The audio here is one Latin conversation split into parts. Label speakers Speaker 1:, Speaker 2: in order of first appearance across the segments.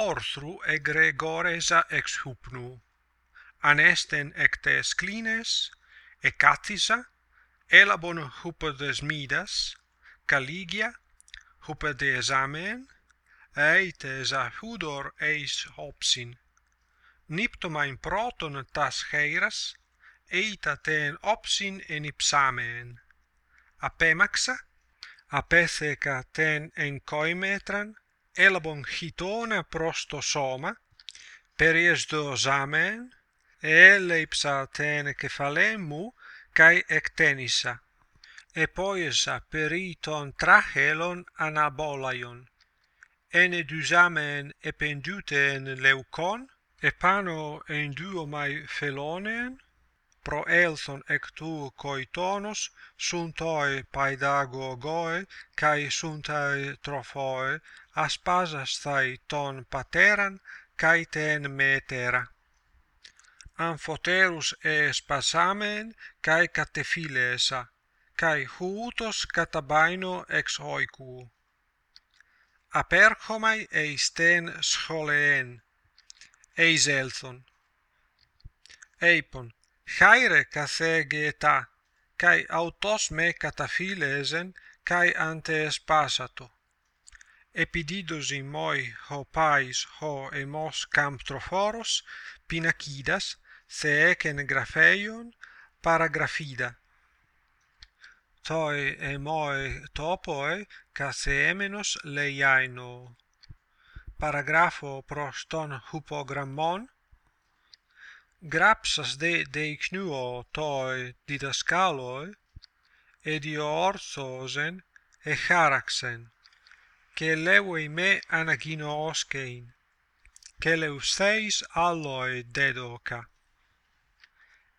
Speaker 1: orthru egregoresa exhypnu. Anesten ecte sclines, ecatisa, elabon hypodesmidas, caligia, hypedesamen, eites a hudor eis hopsin. Niptomain proton tas heiras, eita ten opsin en ipsamen. Apemaxa, apetheca ten encoimetran, elbon χιτώνα προς το σώμα, περιεσδοζάμεν, έλειψα τεν κεφαλέ μου καί εκτένισα. Επόιεσα περί των τράχελων αναβόλαιων. Εν δουζάμεν επενδύτεν λευκόν, επάνω εν δύο mai φελώνεν, pro elthon ec tu koitonos paidago goe kai suntai trofoe, aspasas thai ton pateran kai ten metera amphoterus e spasamen, kai catefilesa, kai huutos katabaino ex oiku aperchomai eisten scholeen eis elthon eipon χάιρε καθέγετα, καί αυτός με καταφύλεζεν καί αντεεσπάσατο. Επιδίδωση μόι ο πάης ο εμός καμπτροφόρος, πινακίδας, θεέκεν γραφέιον, παραγραφίδα. Toi εμόι τόποε καθεέμενος λεϊάινο. Παραγράφο προς τον υπογραμμόν, grapsas de de knuo toi didaskaloi edio orsosen e charaxen ke levoi me anagino oskein che leusteis alloi dedoca.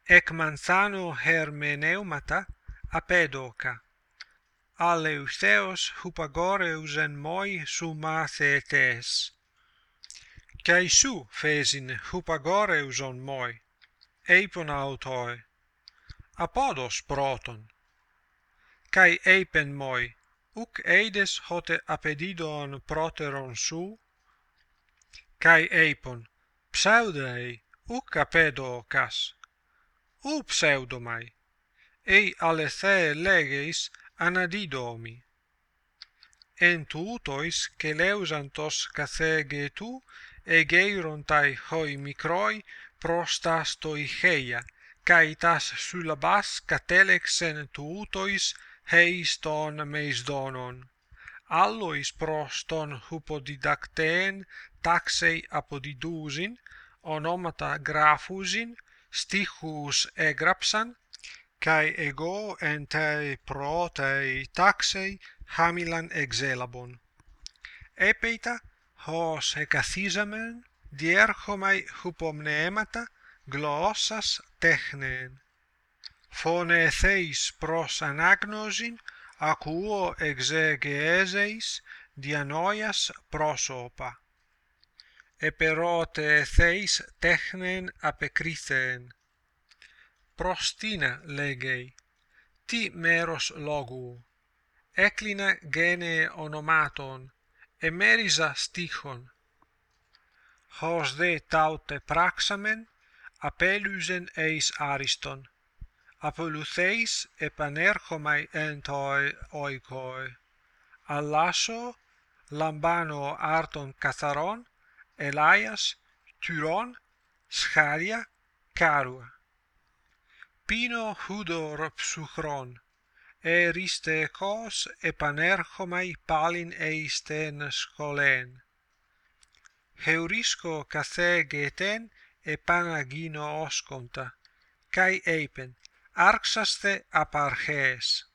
Speaker 1: Ec manzano hermeneumata apedoca. Alleusteos hupagoreus en moi sum και Ιησού φέζιν χουπαγόρευσον μόι, έπον αυτοί, απόδος πρώτον. Καί έπεν μόι, ουκ έιδες χότε απαιδίδον πρώτερον σου, καί έπον, ψεύδεοι, ουκ απέδο κας, ου ψεύδομαι, ει αλεθέ λέγεις αναδίδομοι. Εν τούτοις και λέουσαν τος καθέ γετού, εγείρον tai χοί μικροί προς τας το ηχεία, καί τας σylabas κατέλεξεν τούτοις εις των μεϊσδόνων. Άλλοις προς τον χουποδιδακτέν τάξεϊ αποδιδούσιν, ονόματα γράφουσιν, στίχους έγραψαν, καί εγώ εν ταί πρώταί τάξεϊ χάμιλαν εξέλαβον. Έπειτα ως εκαθίζαμεν διέρχομαι χουπομνεέματα γλώσσας τέχνεεν. Φωνε θέης προς ανάγνωσιν ακούω εξεγεέζεης διανόιας πρόσωπα. Επερώτε θέης τέχνεν απεκρίθεν. Προς τίνα λέγει, τι μέρος λόγου. Έκλεινα γένε ονομάτων, εμέριζα στίχων. Ως δε ταύτε πράξαμεν, απέλουσεν εις άριστον. Απολουθείς επανέρχομαι εν το οικόι. Αλλάσω, λαμβάνω άρτων καθαρών, ελάιας, τυρών, σχάρια, κάρουα. Πίνω χούδωρ ψουχρών, e panerchomai palin eisten scholen. Heurisco cathe geten e panagino osconta, kai eipen, arxaste aparches.